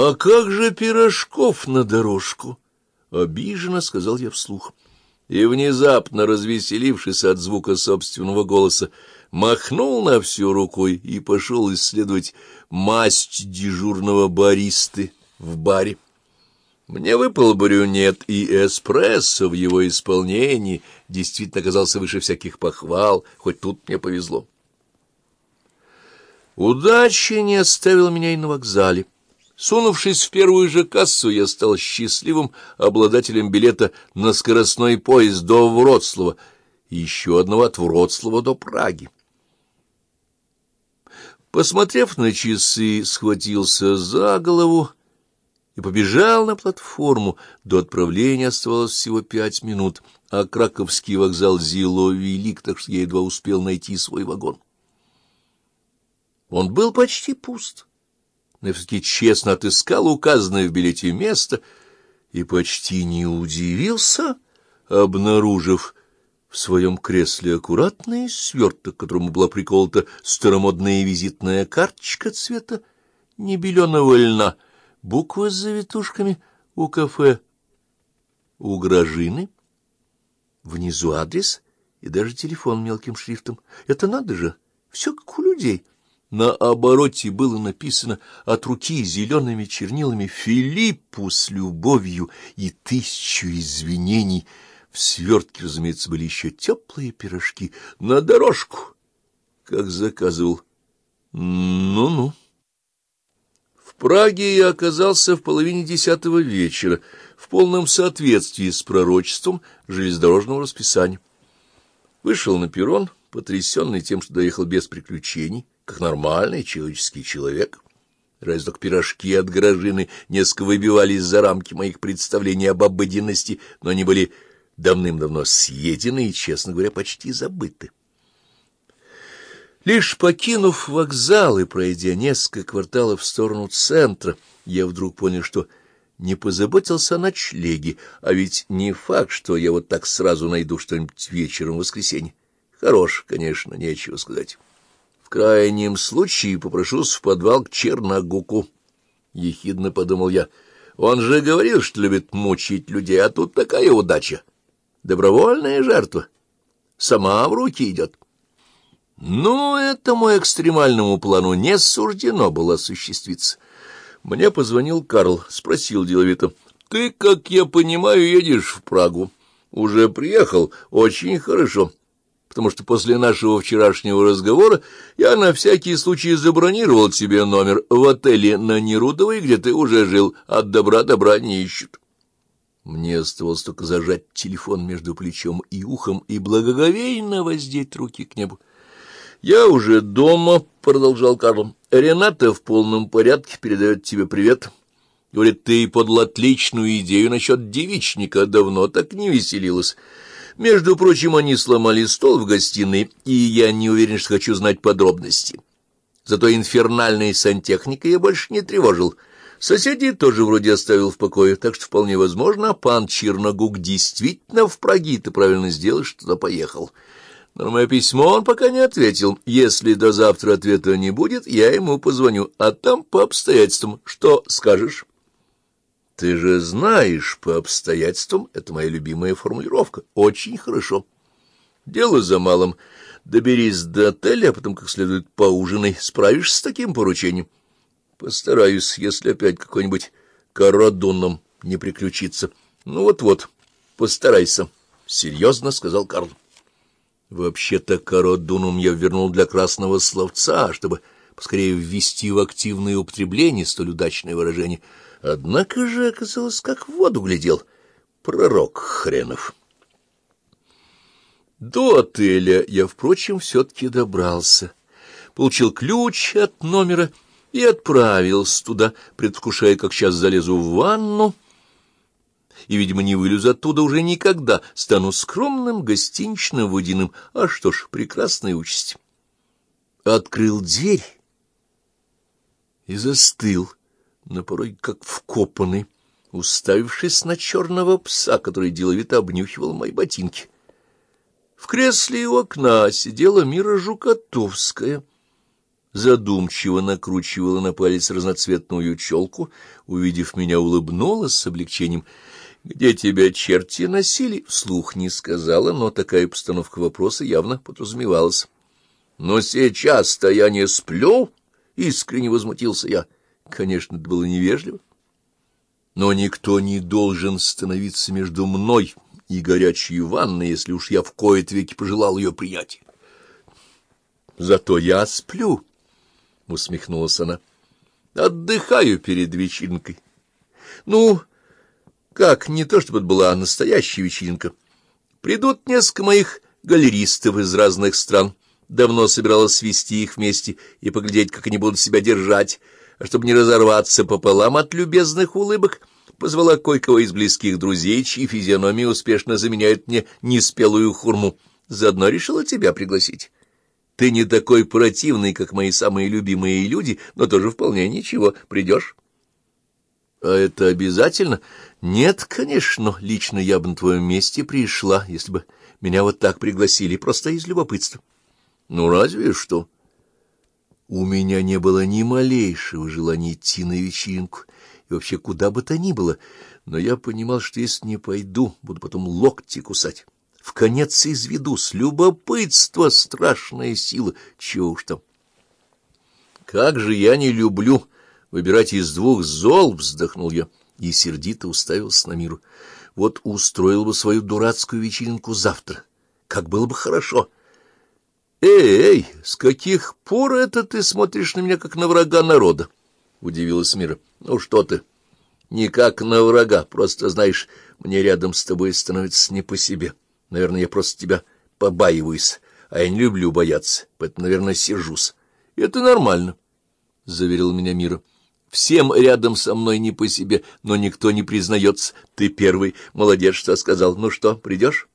А как же пирожков на дорожку? — обиженно сказал я вслух. И, внезапно развеселившись от звука собственного голоса, махнул на всю рукой и пошел исследовать масть дежурного баристы в баре. Мне выпал брюнет, и эспрессо в его исполнении действительно оказался выше всяких похвал, хоть тут мне повезло. Удача не оставила меня и на вокзале. Сунувшись в первую же кассу, я стал счастливым обладателем билета на скоростной поезд до Вроцлава и еще одного от Вроцлава до Праги. Посмотрев на часы, схватился за голову и побежал на платформу. До отправления оставалось всего пять минут, а краковский вокзал Зило велик, так что я едва успел найти свой вагон. Он был почти пуст все-таки честно отыскал указанное в билете место и почти не удивился, обнаружив в своем кресле аккуратный сверток, к которому была приколота старомодная визитная карточка цвета небеленого льна, буквы с завитушками у кафе у Гражины, внизу адрес и даже телефон мелким шрифтом. Это надо же, все как у людей — на обороте было написано от руки зелеными чернилами «Филиппу с любовью» и тысячу извинений. В свертке, разумеется, были еще теплые пирожки. На дорожку, как заказывал. Ну-ну. В Праге я оказался в половине десятого вечера, в полном соответствии с пророчеством железнодорожного расписания. Вышел на перрон, потрясенный тем, что доехал без приключений, как нормальный человеческий человек. Разве только пирожки от гражины несколько выбивались за рамки моих представлений об обыденности, но они были давным-давно съедены и, честно говоря, почти забыты. Лишь покинув вокзал и пройдя несколько кварталов в сторону центра, я вдруг понял, что не позаботился о ночлеге, а ведь не факт, что я вот так сразу найду что-нибудь вечером в воскресенье. Хорош, конечно, нечего сказать. В крайнем случае попрошусь в подвал к Черногуку. Ехидно подумал я. Он же говорил, что любит мучить людей, а тут такая удача. Добровольная жертва. Сама в руки идет. Но этому экстремальному плану не суждено было осуществиться. Мне позвонил Карл, спросил деловито. — Ты, как я понимаю, едешь в Прагу. Уже приехал? Очень хорошо потому что после нашего вчерашнего разговора я на всякий случай забронировал себе номер в отеле на Нерудовой, где ты уже жил, от добра добра не ищут. Мне оставалось только зажать телефон между плечом и ухом и благоговейно воздеть руки к небу. — Я уже дома, — продолжал Карл. — Рената в полном порядке передает тебе привет. Говорит, ты подла отличную идею насчет девичника, давно так не веселилась. Между прочим, они сломали стол в гостиной, и я не уверен, что хочу знать подробности. Зато инфернальной сантехникой я больше не тревожил. Соседей тоже вроде оставил в покое, так что вполне возможно, пан Черногук действительно в Праге, ты правильно сделал, что туда поехал. Но на мое письмо он пока не ответил. Если до завтра ответа не будет, я ему позвоню, а там по обстоятельствам. Что скажешь? Ты же знаешь, по обстоятельствам, это моя любимая формулировка. Очень хорошо. Дело за малым. Доберись до отеля, а потом как следует поужинай. Справишься с таким поручением? Постараюсь, если опять какой-нибудь кородуном не приключится. Ну вот-вот, постарайся. Серьезно, — сказал Карл. Вообще-то кородунум я вернул для красного словца, чтобы поскорее ввести в активное употребление столь удачное выражение — Однако же оказалось, как в воду глядел. Пророк хренов. До отеля я, впрочем, все-таки добрался. Получил ключ от номера и отправился туда, предвкушая, как сейчас залезу в ванну. И, видимо, не вылезу оттуда уже никогда. Стану скромным, гостиничным, водяным. А что ж, прекрасная участь. Открыл дверь и застыл на пороге как вкопанный, уставившись на черного пса, который деловито обнюхивал мои ботинки. В кресле у окна сидела Мира Жукотовская, задумчиво накручивала на палец разноцветную челку, увидев меня, улыбнулась с облегчением. «Где тебя черти носили?» Вслух не сказала, но такая постановка вопроса явно подразумевалась. «Но сейчас-то я не сплю!» — искренне возмутился я. Конечно, это было невежливо. Но никто не должен становиться между мной и горячей ванной, если уж я в кои-то веки пожелал ее принять. Зато я сплю, — усмехнулась она. Отдыхаю перед вечеринкой. Ну, как, не то чтобы это была настоящая вечеринка. Придут несколько моих галеристов из разных стран. Давно собиралась свести их вместе и поглядеть, как они будут себя держать, чтобы не разорваться пополам от любезных улыбок, позвала кое-кого из близких друзей, чьи физиономии успешно заменяют мне неспелую хурму. Заодно решила тебя пригласить. Ты не такой противный, как мои самые любимые люди, но тоже вполне ничего. Придешь? — А это обязательно? — Нет, конечно. Лично я бы на твоем месте пришла, если бы меня вот так пригласили, просто из любопытства. — Ну, разве что. У меня не было ни малейшего желания идти на вечеринку и вообще куда бы то ни было, но я понимал, что если не пойду, буду потом локти кусать в конец из виду, с любопытства страшная сила, чего уж там. Как же я не люблю выбирать из двух зол, вздохнул я и сердито уставился на миру. Вот устроил бы свою дурацкую вечеринку завтра. Как было бы хорошо. Эй, эй, с каких пор это ты смотришь на меня, как на врага народа? — удивилась Мира. — Ну что ты? Не как на врага, просто, знаешь, мне рядом с тобой становится не по себе. — Наверное, я просто тебя побаиваюсь, а я не люблю бояться, поэтому, наверное, сержусь. И это нормально, — заверил меня Мира. Всем рядом со мной не по себе, но никто не признается. Ты первый, молодец, что сказал. Ну что, придешь?